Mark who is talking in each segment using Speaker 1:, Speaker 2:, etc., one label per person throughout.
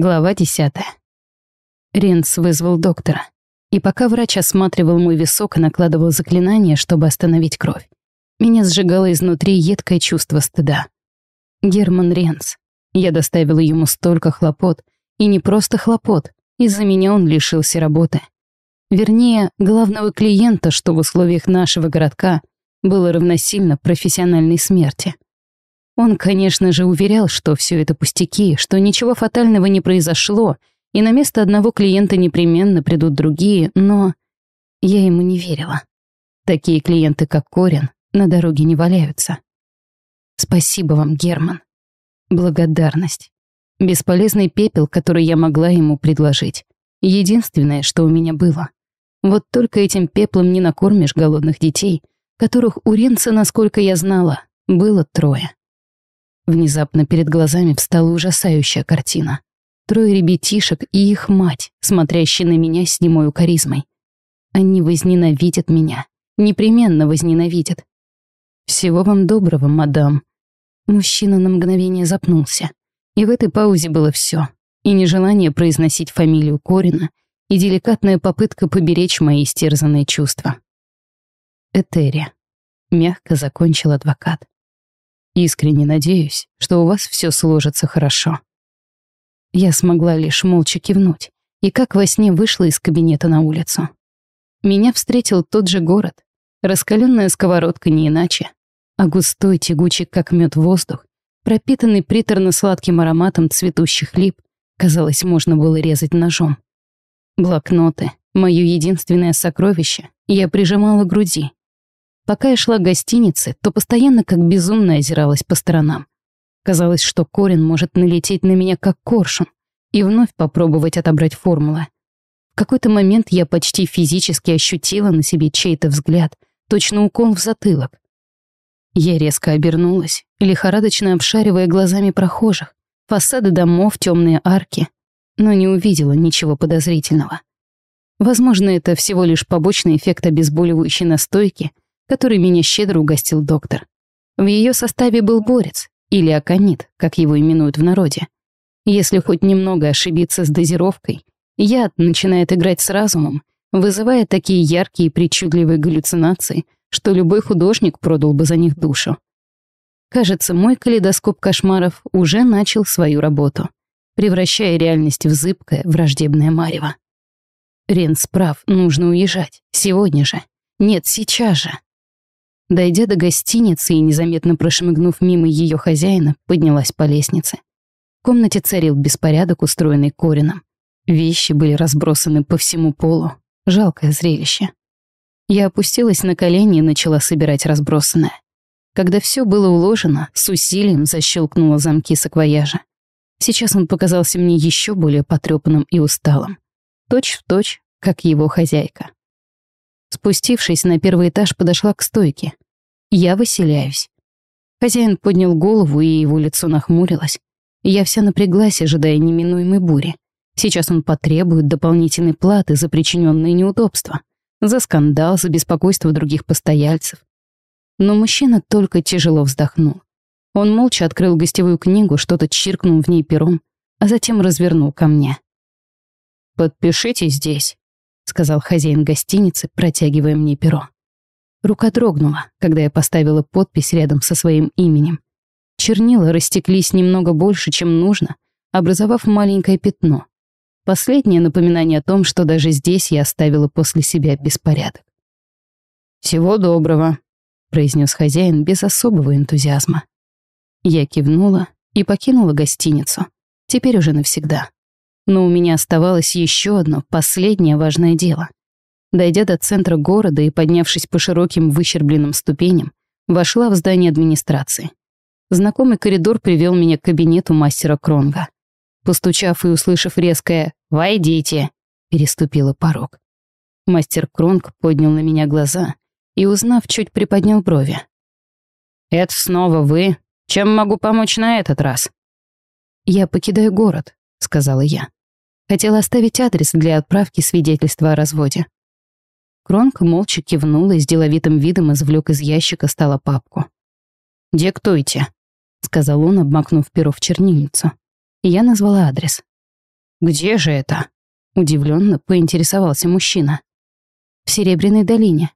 Speaker 1: Глава десятая. Ренс вызвал доктора. И пока врач осматривал мой висок и накладывал заклинание, чтобы остановить кровь, меня сжигало изнутри едкое чувство стыда. Герман Ренс. Я доставила ему столько хлопот, и не просто хлопот, из-за меня он лишился работы. Вернее, главного клиента, что в условиях нашего городка было равносильно профессиональной смерти. Он, конечно же, уверял, что все это пустяки, что ничего фатального не произошло, и на место одного клиента непременно придут другие, но я ему не верила. Такие клиенты, как Корин, на дороге не валяются. Спасибо вам, Герман. Благодарность. Бесполезный пепел, который я могла ему предложить. Единственное, что у меня было. Вот только этим пеплом не накормишь голодных детей, которых у Ренца, насколько я знала, было трое. Внезапно перед глазами встала ужасающая картина. Трое ребятишек и их мать, смотрящие на меня с немой укоризмой. Они возненавидят меня. Непременно возненавидят. «Всего вам доброго, мадам». Мужчина на мгновение запнулся. И в этой паузе было все. И нежелание произносить фамилию Корина, и деликатная попытка поберечь мои истерзанные чувства. Этери. Мягко закончил адвокат. Искренне надеюсь, что у вас все сложится хорошо. Я смогла лишь молча кивнуть, и как во сне вышла из кабинета на улицу. Меня встретил тот же город, раскаленная сковородка не иначе, а густой, тягучий, как мед воздух, пропитанный приторно-сладким ароматом цветущих лип, казалось, можно было резать ножом. Блокноты, мое единственное сокровище, я прижимала к груди, Пока я шла к гостинице, то постоянно как безумно озиралась по сторонам. Казалось, что Корин может налететь на меня как коршун и вновь попробовать отобрать формулы. В какой-то момент я почти физически ощутила на себе чей-то взгляд, точно укол в затылок. Я резко обернулась, лихорадочно обшаривая глазами прохожих, фасады домов, темные арки, но не увидела ничего подозрительного. Возможно, это всего лишь побочный эффект обезболивающей настойки — который меня щедро угостил доктор. В ее составе был борец, или аконит, как его именуют в народе. Если хоть немного ошибиться с дозировкой, яд начинает играть с разумом, вызывая такие яркие и причудливые галлюцинации, что любой художник продал бы за них душу. Кажется, мой калейдоскоп кошмаров уже начал свою работу, превращая реальность в зыбкое, враждебное марево. Ренс прав, нужно уезжать. Сегодня же. Нет, сейчас же. Дойдя до гостиницы и незаметно прошмыгнув мимо ее хозяина, поднялась по лестнице. В комнате царил беспорядок, устроенный Корином. Вещи были разбросаны по всему полу. Жалкое зрелище. Я опустилась на колени и начала собирать разбросанное. Когда все было уложено, с усилием защелкнула замки саквояжа. Сейчас он показался мне еще более потрепанным и усталым. Точь в точь, как его хозяйка. Спустившись на первый этаж, подошла к стойке. Я выселяюсь. Хозяин поднял голову, и его лицо нахмурилось. Я вся напряглась, ожидая неминуемой бури. Сейчас он потребует дополнительной платы за причиненные неудобства, за скандал, за беспокойство других постояльцев. Но мужчина только тяжело вздохнул. Он молча открыл гостевую книгу, что-то чиркнул в ней пером, а затем развернул ко мне. «Подпишите здесь», сказал хозяин гостиницы, протягивая мне перо. Рука дрогнула, когда я поставила подпись рядом со своим именем. Чернила растеклись немного больше, чем нужно, образовав маленькое пятно. Последнее напоминание о том, что даже здесь я оставила после себя беспорядок. «Всего доброго», — произнес хозяин без особого энтузиазма. Я кивнула и покинула гостиницу. Теперь уже навсегда. Но у меня оставалось еще одно, последнее важное дело. Дойдя до центра города и поднявшись по широким выщербленным ступеням, вошла в здание администрации. Знакомый коридор привел меня к кабинету мастера Кронга. Постучав и услышав резкое «Войдите!», переступила порог. Мастер Кронг поднял на меня глаза и, узнав, чуть приподнял брови. «Это снова вы? Чем могу помочь на этот раз?» «Я покидаю город», — сказала я. Хотела оставить адрес для отправки свидетельства о разводе. Кронк молча кивнул и с деловитым видом извлек из ящика стола папку. «Диктуйте», — сказал он, обмакнув перо в чернильницу. И я назвала адрес. «Где же это?» — удивленно поинтересовался мужчина. «В Серебряной долине».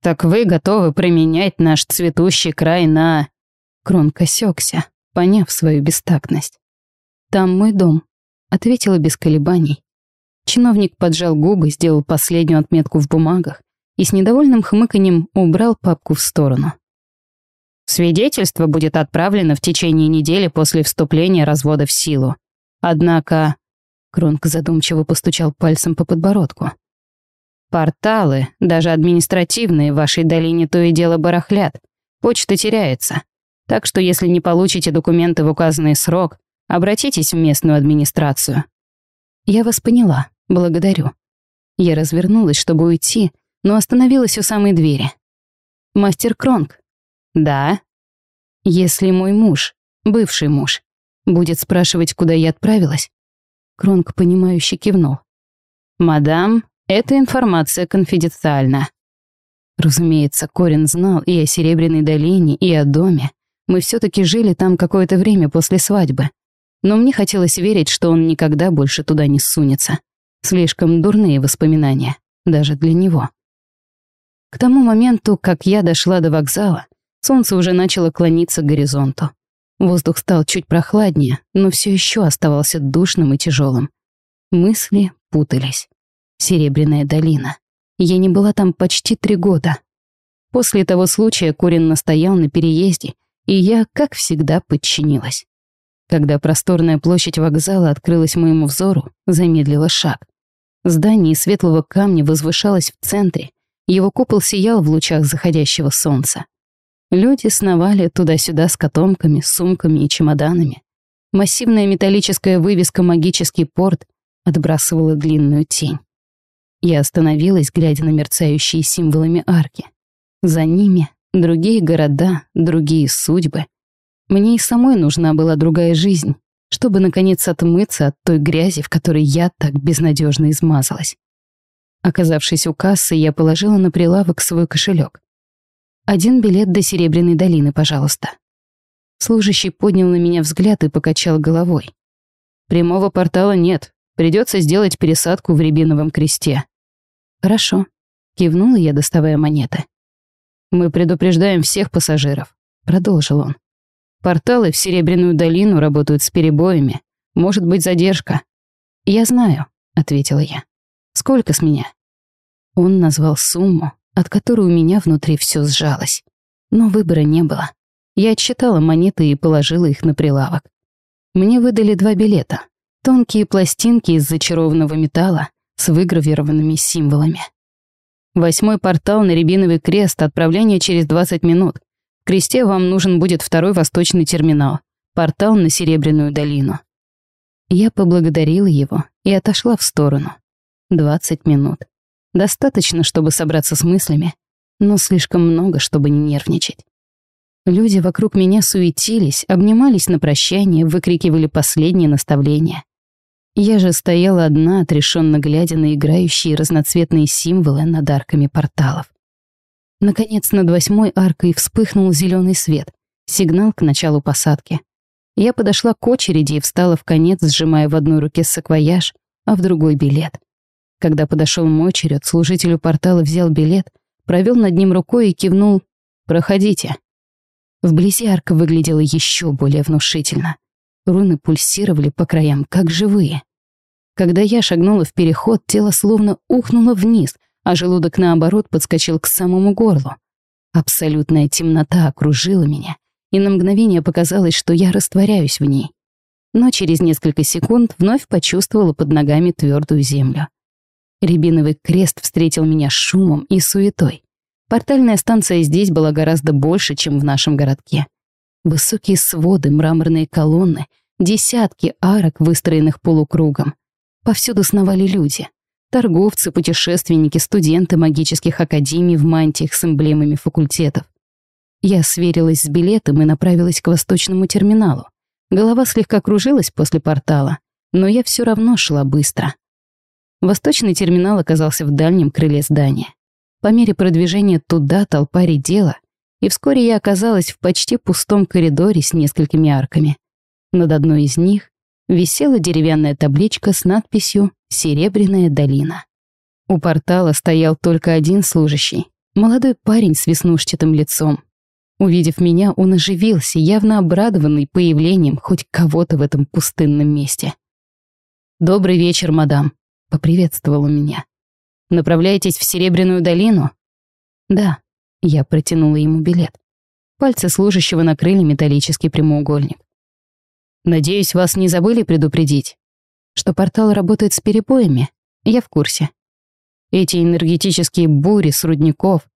Speaker 1: «Так вы готовы променять наш цветущий край на...» Кронк осёкся, поняв свою бестактность. «Там мой дом», — ответила без колебаний. Чиновник поджал губы, сделал последнюю отметку в бумагах и с недовольным хмыканьем убрал папку в сторону. Свидетельство будет отправлено в течение недели после вступления развода в силу. Однако... Кронк задумчиво постучал пальцем по подбородку. Порталы, даже административные, в вашей долине то и дело барахлят. Почта теряется. Так что если не получите документы в указанный срок, обратитесь в местную администрацию. Я вас поняла. Благодарю. Я развернулась, чтобы уйти, но остановилась у самой двери. Мастер Кронк, «Да». «Если мой муж, бывший муж, будет спрашивать, куда я отправилась?» Кронк, понимающе кивнул. «Мадам, эта информация конфиденциальна». Разумеется, Корин знал и о Серебряной долине, и о доме. Мы все таки жили там какое-то время после свадьбы. Но мне хотелось верить, что он никогда больше туда не сунется. Слишком дурные воспоминания, даже для него. К тому моменту, как я дошла до вокзала, Солнце уже начало клониться к горизонту. Воздух стал чуть прохладнее, но все еще оставался душным и тяжелым. Мысли путались. Серебряная долина. Я не была там почти три года. После того случая Курин настоял на переезде, и я, как всегда, подчинилась. Когда просторная площадь вокзала открылась моему взору, замедлила шаг. Здание из светлого камня возвышалось в центре, его купол сиял в лучах заходящего солнца. Люди сновали туда-сюда с котомками, сумками и чемоданами. Массивная металлическая вывеска «Магический порт» отбрасывала длинную тень. Я остановилась, глядя на мерцающие символами арки. За ними другие города, другие судьбы. Мне и самой нужна была другая жизнь, чтобы, наконец, отмыться от той грязи, в которой я так безнадежно измазалась. Оказавшись у кассы, я положила на прилавок свой кошелек. Один билет до Серебряной долины, пожалуйста». Служащий поднял на меня взгляд и покачал головой. «Прямого портала нет. Придется сделать пересадку в Рябиновом кресте». «Хорошо», — кивнула я, доставая монеты. «Мы предупреждаем всех пассажиров», — продолжил он. «Порталы в Серебряную долину работают с перебоями. Может быть задержка». «Я знаю», — ответила я. «Сколько с меня?» Он назвал сумму, от которой у меня внутри все сжалось. Но выбора не было. Я отсчитала монеты и положила их на прилавок. Мне выдали два билета. Тонкие пластинки из зачарованного металла с выгравированными символами. Восьмой портал на Рябиновый крест, отправление через 20 минут. Кресте вам нужен будет второй восточный терминал, портал на Серебряную долину. Я поблагодарила его и отошла в сторону. 20 минут. Достаточно, чтобы собраться с мыслями, но слишком много, чтобы не нервничать. Люди вокруг меня суетились, обнимались на прощание, выкрикивали последние наставления. Я же стояла одна, отрешенно глядя на играющие разноцветные символы над арками порталов. Наконец, над восьмой аркой вспыхнул зеленый свет, сигнал к началу посадки. Я подошла к очереди и встала в конец, сжимая в одной руке саквояж, а в другой билет. Когда подошел мой черед, служитель у портала взял билет, провел над ним рукой и кивнул «Проходите». Вблизи арка выглядела еще более внушительно. Руны пульсировали по краям, как живые. Когда я шагнула в переход, тело словно ухнуло вниз, а желудок, наоборот, подскочил к самому горлу. Абсолютная темнота окружила меня, и на мгновение показалось, что я растворяюсь в ней. Но через несколько секунд вновь почувствовала под ногами твердую землю. Рябиновый крест встретил меня шумом и суетой. Портальная станция здесь была гораздо больше, чем в нашем городке. Высокие своды, мраморные колонны, десятки арок, выстроенных полукругом. Повсюду сновали люди. Торговцы, путешественники, студенты магических академий в мантиях с эмблемами факультетов. Я сверилась с билетом и направилась к восточному терминалу. Голова слегка кружилась после портала, но я все равно шла быстро. Восточный терминал оказался в дальнем крыле здания. По мере продвижения туда толпа редела, и вскоре я оказалась в почти пустом коридоре с несколькими арками. Над одной из них висела деревянная табличка с надписью «Серебряная долина». У портала стоял только один служащий, молодой парень с веснушчатым лицом. Увидев меня, он оживился, явно обрадованный появлением хоть кого-то в этом пустынном месте. «Добрый вечер, мадам», — поприветствовал он меня. «Направляетесь в Серебряную долину?» «Да», — я протянула ему билет. Пальцы служащего накрыли металлический прямоугольник. «Надеюсь, вас не забыли предупредить, что портал работает с перебоями? Я в курсе. Эти энергетические бури с рудников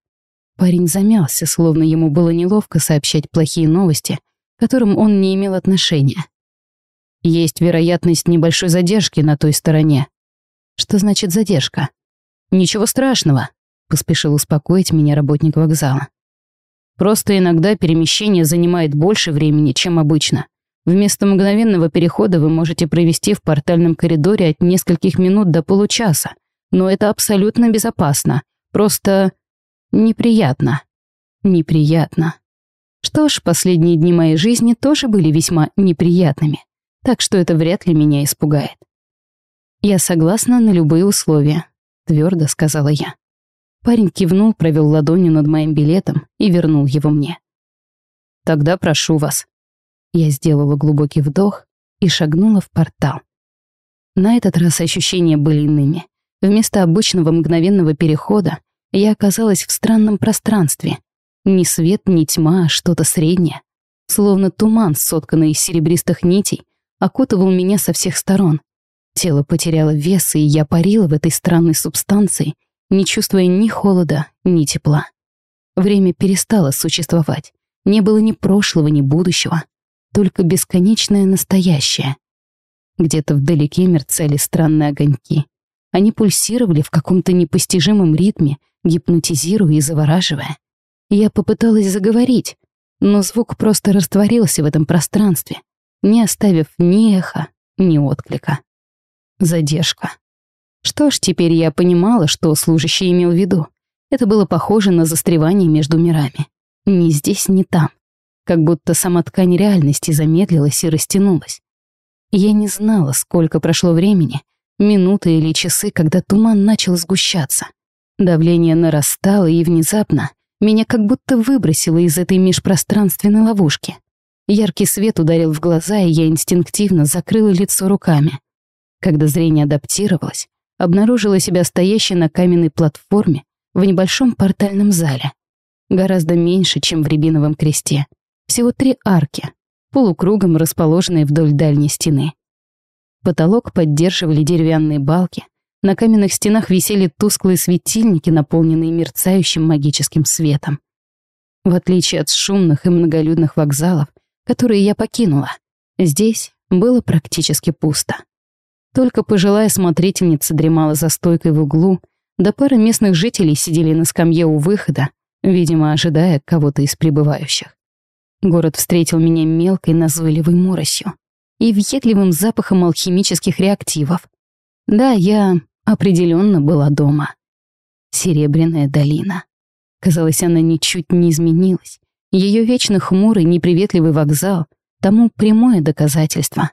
Speaker 1: Парень замялся, словно ему было неловко сообщать плохие новости, к которым он не имел отношения. Есть вероятность небольшой задержки на той стороне. Что значит задержка? Ничего страшного, поспешил успокоить меня работник вокзала. Просто иногда перемещение занимает больше времени, чем обычно. Вместо мгновенного перехода вы можете провести в портальном коридоре от нескольких минут до получаса. Но это абсолютно безопасно. Просто Неприятно. Неприятно. Что ж, последние дни моей жизни тоже были весьма неприятными, так что это вряд ли меня испугает. «Я согласна на любые условия», — твердо сказала я. Парень кивнул, провел ладонью над моим билетом и вернул его мне. «Тогда прошу вас». Я сделала глубокий вдох и шагнула в портал. На этот раз ощущения были иными. Вместо обычного мгновенного перехода я оказалась в странном пространстве. Ни свет, ни тьма, а что-то среднее. Словно туман, сотканный из серебристых нитей, окутывал меня со всех сторон. Тело потеряло вес, и я парила в этой странной субстанции, не чувствуя ни холода, ни тепла. Время перестало существовать. Не было ни прошлого, ни будущего. Только бесконечное настоящее. Где-то вдалеке мерцали странные огоньки. Они пульсировали в каком-то непостижимом ритме, гипнотизируя и завораживая. Я попыталась заговорить, но звук просто растворился в этом пространстве, не оставив ни эха, ни отклика. Задержка. Что ж, теперь я понимала, что служащий имел в виду. Это было похоже на застревание между мирами. Ни здесь, ни там. Как будто сама ткань реальности замедлилась и растянулась. Я не знала, сколько прошло времени, минуты или часы, когда туман начал сгущаться — Давление нарастало, и внезапно меня как будто выбросило из этой межпространственной ловушки. Яркий свет ударил в глаза, и я инстинктивно закрыла лицо руками. Когда зрение адаптировалось, обнаружила себя стоящей на каменной платформе в небольшом портальном зале. Гораздо меньше, чем в Рябиновом кресте. Всего три арки, полукругом расположенные вдоль дальней стены. Потолок поддерживали деревянные балки, на каменных стенах висели тусклые светильники, наполненные мерцающим магическим светом. В отличие от шумных и многолюдных вокзалов, которые я покинула, здесь было практически пусто. Только пожилая смотрительница дремала за стойкой в углу, да пара местных жителей сидели на скамье у выхода, видимо, ожидая кого-то из прибывающих. Город встретил меня мелкой назойливой моросью и въедливым запахом алхимических реактивов. Да, я определенно была дома. Серебряная долина. Казалось, она ничуть не изменилась. Ее вечно хмурый, неприветливый вокзал — тому прямое доказательство.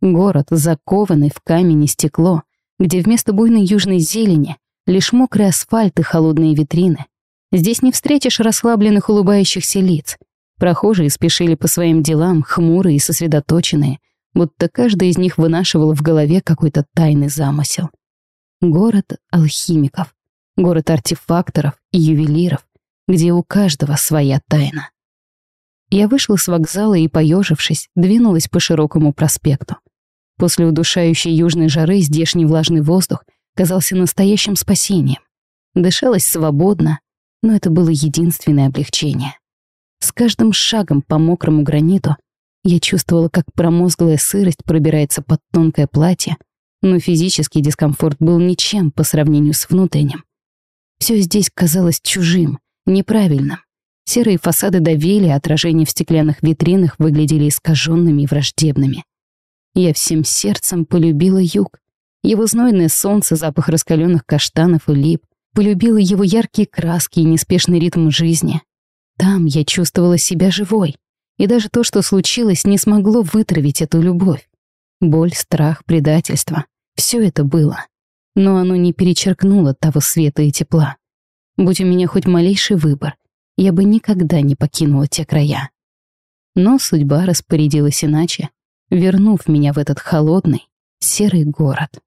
Speaker 1: Город, закованный в камень и стекло, где вместо буйной южной зелени лишь мокрый асфальт и холодные витрины. Здесь не встретишь расслабленных улыбающихся лиц. Прохожие спешили по своим делам, хмурые и сосредоточенные, будто каждый из них вынашивал в голове какой-то тайный замысел. Город алхимиков, город артефакторов и ювелиров, где у каждого своя тайна. Я вышла с вокзала и, поежившись, двинулась по широкому проспекту. После удушающей южной жары здешний влажный воздух казался настоящим спасением. Дышалось свободно, но это было единственное облегчение. С каждым шагом по мокрому граниту я чувствовала, как промозглая сырость пробирается под тонкое платье, но физический дискомфорт был ничем по сравнению с внутренним. Все здесь казалось чужим, неправильным. Серые фасады давили, а отражения в стеклянных витринах выглядели искаженными и враждебными. Я всем сердцем полюбила юг. Его знойное солнце, запах раскаленных каштанов и лип, полюбила его яркие краски и неспешный ритм жизни. Там я чувствовала себя живой, и даже то, что случилось, не смогло вытравить эту любовь. Боль, страх, предательство — все это было. Но оно не перечеркнуло того света и тепла. Будь у меня хоть малейший выбор, я бы никогда не покинула те края. Но судьба распорядилась иначе, вернув меня в этот холодный, серый город.